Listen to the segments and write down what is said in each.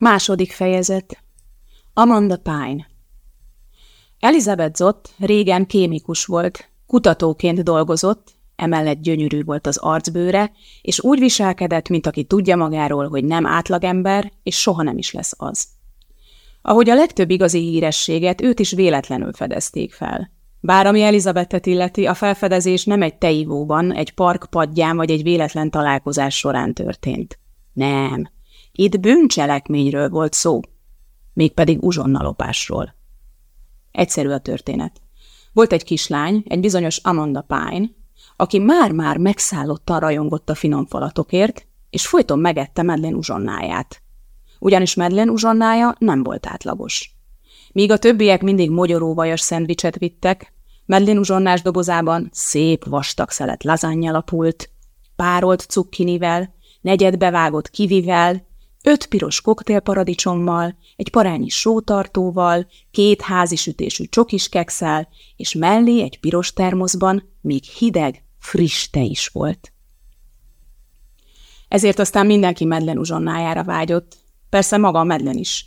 Második fejezet Amanda Pine Elizabeth Zott régen kémikus volt, kutatóként dolgozott, emellett gyönyörű volt az arcbőre, és úgy viselkedett, mint aki tudja magáról, hogy nem átlagember, és soha nem is lesz az. Ahogy a legtöbb igazi hírességet, őt is véletlenül fedezték fel. Bár ami Elizabethet illeti, a felfedezés nem egy teivóban, egy park padján vagy egy véletlen találkozás során történt. Nem, itt bűncselekményről volt szó, mégpedig uzsonnalopásról. Egyszerű a történet. Volt egy kislány, egy bizonyos Amanda Pine, aki már-már megszállottan rajongott a finom falatokért, és folyton megette Medlén uzsonnáját. Ugyanis Medlén uzsonnája nem volt átlagos. Míg a többiek mindig mogyoróvajas szendvicset vittek, Medlén uzsonnás dobozában szép vastag szelet lazánnya lapult, párolt cukkinivel, negyedbevágott kivivel, öt piros koktélparadicsommal, egy parányi sótartóval, két házi sütésű csokis kekszel, és mellé egy piros termoszban még hideg, friss te is volt. Ezért aztán mindenki Medlen uzsonnájára vágyott, persze maga a Medlen is.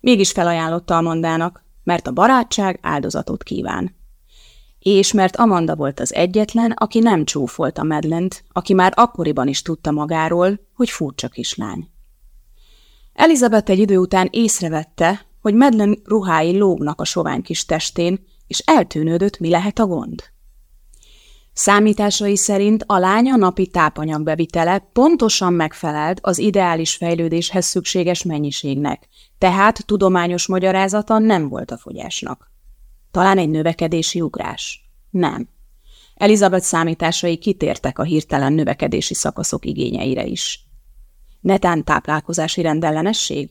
Mégis felajánlotta Amandának, mert a barátság áldozatot kíván. És mert Amanda volt az egyetlen, aki nem csúfolta Medlent, aki már akkoriban is tudta magáról, hogy furcsa kislány. Elizabeth egy idő után észrevette, hogy Medlen ruhái lógnak a sovány kis testén, és eltűnődött, mi lehet a gond. Számításai szerint a lánya napi tápanyagbevitele pontosan megfelelt az ideális fejlődéshez szükséges mennyiségnek, tehát tudományos magyarázata nem volt a fogyásnak. Talán egy növekedési ugrás? Nem. Elizabeth számításai kitértek a hirtelen növekedési szakaszok igényeire is. Netán táplálkozási rendellenesség?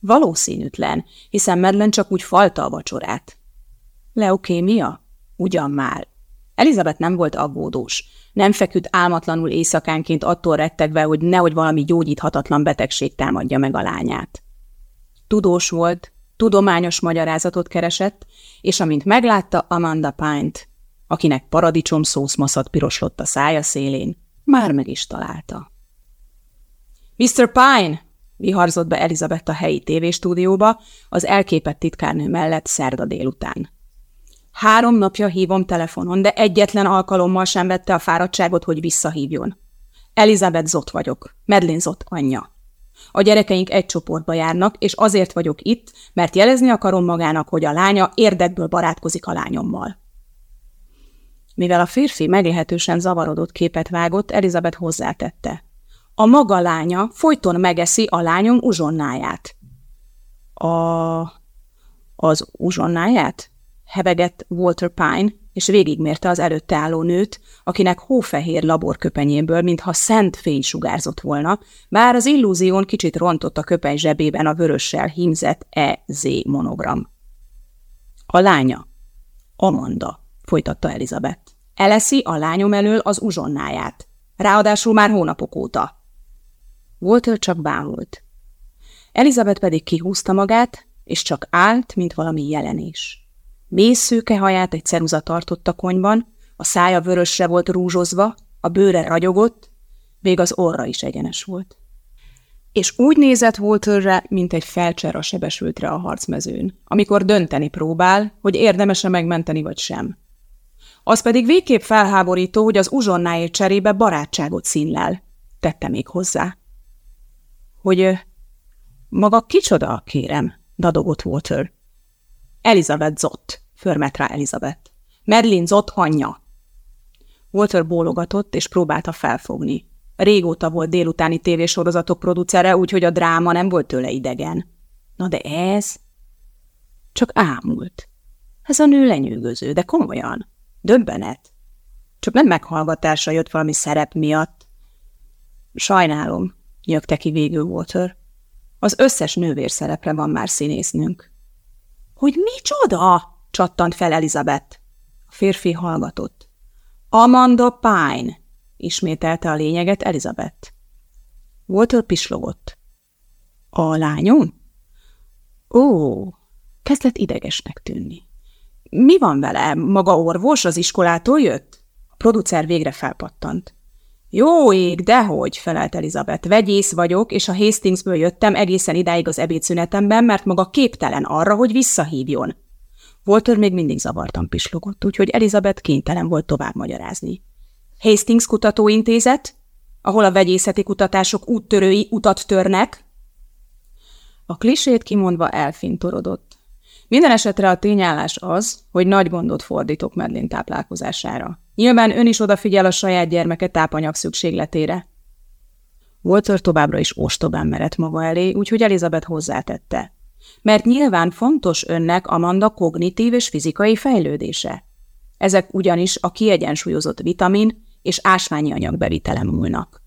Valószínűtlen, hiszen Medlen csak úgy falta a vacsorát. Leukémia? Ugyan már. Elizabeth nem volt aggódós. Nem feküdt álmatlanul éjszakánként attól rettegve, hogy nehogy valami gyógyíthatatlan betegség támadja meg a lányát. Tudós volt, tudományos magyarázatot keresett, és amint meglátta Amanda Pine-t, akinek paradicsom szószmaszat piroslott a szája szélén, már meg is találta. Mr. Pine! viharzott be Elizabeth a helyi tévéstúdióba, az elképett titkárnő mellett szerda délután. Három napja hívom telefonon, de egyetlen alkalommal sem vette a fáradtságot, hogy visszahívjon. Elizabeth Zott vagyok, Medlin Zott anyja. A gyerekeink egy csoportba járnak, és azért vagyok itt, mert jelezni akarom magának, hogy a lánya érdekből barátkozik a lányommal. Mivel a férfi meglehetősen zavarodott képet vágott, Elizabeth hozzátette. A maga lánya folyton megeszi a lányom uzsonnáját. A... az uzsonnáját? Hebegett Walter Pine, és végigmérte az előtte álló nőt, akinek hófehér laborköpenyéből, mintha szent fény sugárzott volna, bár az illúzión kicsit rontott a köpeny zsebében a vörössel hímzett EZ monogram. A lánya. Amanda, folytatta Elizabeth. Eleszi a lányom elől az uzsonnáját. Ráadásul már hónapok óta. Walter csak bámult. Elizabeth pedig kihúzta magát, és csak állt, mint valami jelenés. Mély szőke haját egy ceruza tartott a konyban, a szája vörösre volt rúzsozva, a bőre ragyogott, még az orra is egyenes volt. És úgy nézett Walterre, mint egy felcser a sebesültre a harcmezőn, amikor dönteni próbál, hogy érdemese megmenteni vagy sem. Az pedig végképp felháborító, hogy az uzsonnáért cserébe barátságot színlel, tette még hozzá. Hogy maga kicsoda, kérem, dadogott Walter. Elizabeth Zott, förmet rá Elizabeth. Merlin Zott anyja. Walter bólogatott, és próbálta felfogni. Régóta volt délutáni tévésorozatok producere, úgyhogy a dráma nem volt tőle idegen. Na de ez... Csak ámult. Ez a nő lenyűgöző, de komolyan. Döbbenet. Csak nem meghallgatásra jött valami szerep miatt. Sajnálom, nyögte ki végül Walter. Az összes nővér szerepre van már színésznünk. Hogy micsoda? csattant fel Elizabeth. A férfi hallgatott. Amanda Pine, ismételte a lényeget Elizabeth. Walter pislogott. A lányom? Ó, kezdett idegesnek tűnni. Mi van vele? Maga orvos az iskolától jött? A producer végre felpattant. Jó ég, dehogy, felelt Elizabeth. Vegyész vagyok, és a Hastingsből jöttem egészen idáig az ebédszünetemben, mert maga képtelen arra, hogy visszahívjon. Walter még mindig zavartan pislogott, úgyhogy Elizabeth kénytelen volt tovább magyarázni. Hastings Kutatóintézet, ahol a vegyészeti kutatások úttörői utat törnek? A klisét kimondva elfintorodott. Minden esetre a tényállás az, hogy nagy gondot fordítok Medlin táplálkozására. Nyilván ön is odafigyel a saját gyermeke tápanyag szükségletére. Walter továbbra is ostobán merett maga elé, úgyhogy Elizabeth hozzátette. Mert nyilván fontos önnek Amanda kognitív és fizikai fejlődése. Ezek ugyanis a kiegyensúlyozott vitamin és ásványi anyag bevitele múlnak.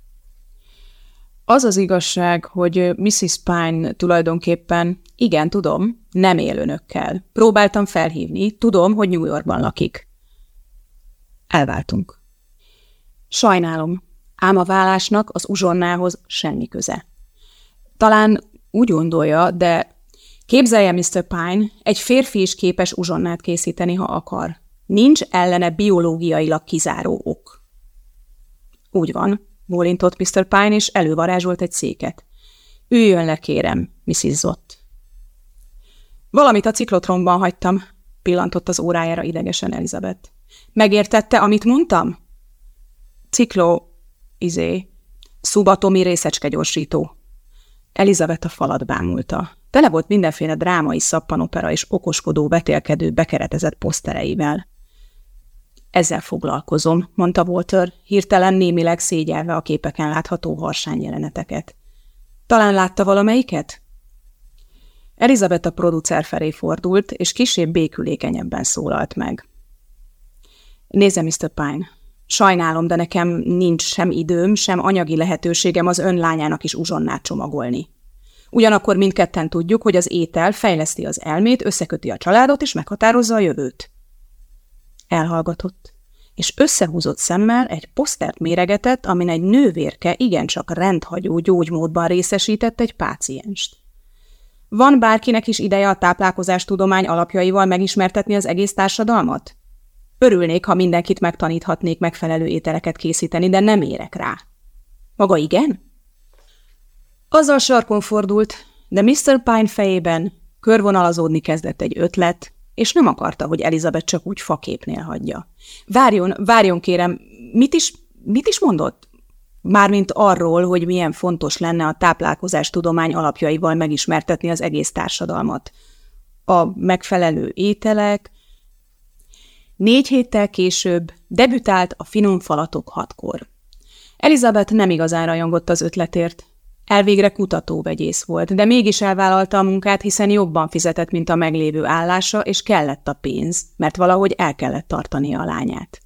Az az igazság, hogy Mrs. Pine tulajdonképpen, igen, tudom, nem él önökkel. Próbáltam felhívni, tudom, hogy New Yorkban lakik. Elváltunk. Sajnálom, ám a vállásnak az uzsonnához semmi köze. Talán úgy gondolja, de képzelje Mr. Pine, egy férfi is képes uzsonnát készíteni, ha akar. Nincs ellene biológiailag kizáró ok. Úgy van, bólintott Mr. Pine, és elővarázsolt egy széket. Üljön le, kérem, Mrs. Zott. Valamit a ciklotronban hagytam, pillantott az órájára idegesen Elizabeth. Megértette, amit mondtam? Cikló, izé, szubatomi részecskegyorsító. Elizabeth a falat bámulta. Tele volt mindenféle drámai szappanopera és okoskodó, vetélkedő, bekeretezett posztereivel. Ezzel foglalkozom, mondta Walter, hirtelen némileg szégyelve a képeken látható harsány jeleneteket. Talán látta valamelyiket? Elizabeth a producer felé fordult, és kisebb békülékenyebben szólalt meg. Nézze, Mr. Pine, sajnálom, de nekem nincs sem időm, sem anyagi lehetőségem az ön lányának is uzsonnát csomagolni. Ugyanakkor mindketten tudjuk, hogy az étel fejleszti az elmét, összeköti a családot és meghatározza a jövőt. Elhallgatott, és összehúzott szemmel egy posztert méregetett, amin egy nővérke igencsak rendhagyó gyógymódban részesített egy pácienst. Van bárkinek is ideje a táplálkozás tudomány alapjaival megismertetni az egész társadalmat? Örülnék, ha mindenkit megtaníthatnék megfelelő ételeket készíteni, de nem érek rá. Maga igen? Azzal sarkon fordult, de Mr. Pine fejében körvonalazódni kezdett egy ötlet, és nem akarta, hogy Elizabeth csak úgy faképnél hagyja. Várjon, várjon kérem, mit is, mit is mondott? Mármint arról, hogy milyen fontos lenne a táplálkozás tudomány alapjaival megismertetni az egész társadalmat. A megfelelő ételek. Négy héttel később debütált a finom falatok hatkor. Elizabeth nem igazán rajongott az ötletért, Elvégre kutatóvegyész volt, de mégis elvállalta a munkát, hiszen jobban fizetett, mint a meglévő állása, és kellett a pénz, mert valahogy el kellett tartania a lányát.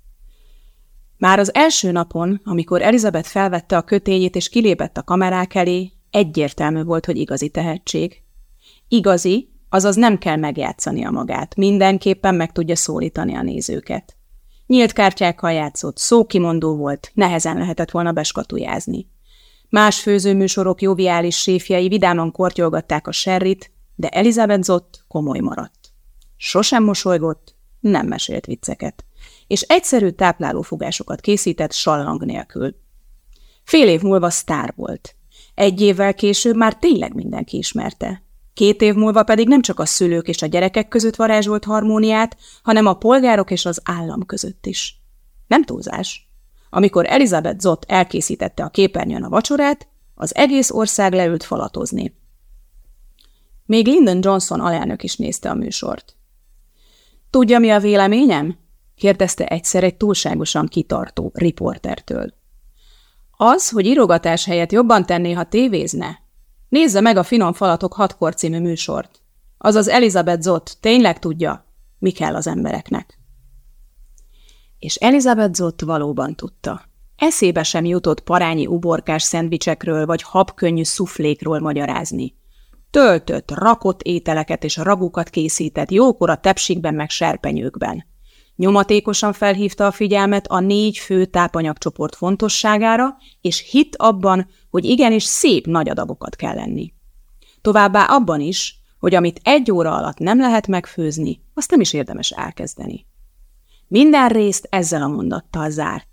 Már az első napon, amikor Elizabeth felvette a kötényét és kilépett a kamerák elé, egyértelmű volt, hogy igazi tehetség. Igazi, azaz nem kell megjátszania magát, mindenképpen meg tudja szólítani a nézőket. Nyílt kártyákkal játszott, szókimondó volt, nehezen lehetett volna beskatujázni. Más főzőműsorok joviális séfjei vidáman kortyolgatták a serrit, de Elizabeth Zott komoly maradt. Sosem mosolygott, nem mesélt vicceket, és egyszerű táplálófogásokat készített sallang nélkül. Fél év múlva sztár volt. Egy évvel később már tényleg mindenki ismerte. Két év múlva pedig nem csak a szülők és a gyerekek között varázsolt harmóniát, hanem a polgárok és az állam között is. Nem túlzás. Amikor Elizabeth Zott elkészítette a képernyőn a vacsorát, az egész ország leült falatozni. Még Lyndon Johnson alelnök is nézte a műsort. Tudja, mi a véleményem? kérdezte egyszer egy túlságosan kitartó riportertől. Az, hogy írogatás helyett jobban tenné, ha tévézne. Nézze meg a Finom Falatok hatkor című műsort. Azaz Elizabeth Zott tényleg tudja, mi kell az embereknek és Elizabeth Zott valóban tudta. Eszébe sem jutott parányi uborkás szendvicsekről vagy habkönnyű szuflékról magyarázni. Töltött, rakott ételeket és ragukat készített jókora tepsikben meg serpenyőkben. Nyomatékosan felhívta a figyelmet a négy fő tápanyagcsoport fontosságára, és hit abban, hogy igenis szép nagy adagokat kell lenni. Továbbá abban is, hogy amit egy óra alatt nem lehet megfőzni, azt nem is érdemes elkezdeni. Minden részt ezzel a mondattal zárt.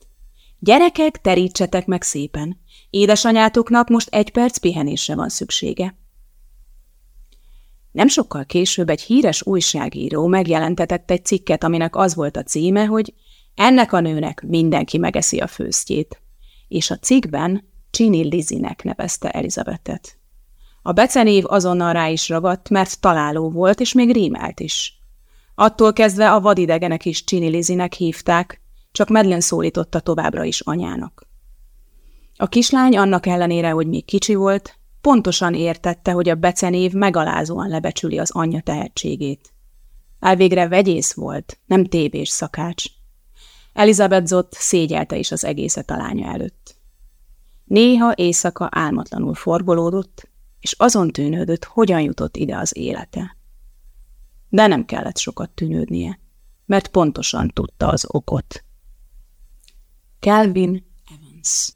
Gyerekek, terítsetek meg szépen. Édesanyátoknak most egy perc pihenésre van szüksége. Nem sokkal később egy híres újságíró megjelentetett egy cikket, aminek az volt a címe, hogy ennek a nőnek mindenki megeszi a főztjét, és a cikkben Csini Lizinek nevezte Elizabethet. A becenév azonnal rá is ragadt, mert találó volt, és még rímelt is. Attól kezdve a vadidegenek is Csini Lizinek hívták, csak Medlen szólította továbbra is anyának. A kislány annak ellenére, hogy még kicsi volt, pontosan értette, hogy a becenév megalázóan lebecsüli az anyja tehetségét. Elvégre vegyész volt, nem tévés szakács. Elizabeth Zott szégyelte is az egészet a lánya előtt. Néha éjszaka álmatlanul forgolódott, és azon tűnődött, hogyan jutott ide az élete. De nem kellett sokat tűnődnie, mert pontosan tudta az okot. Calvin Evans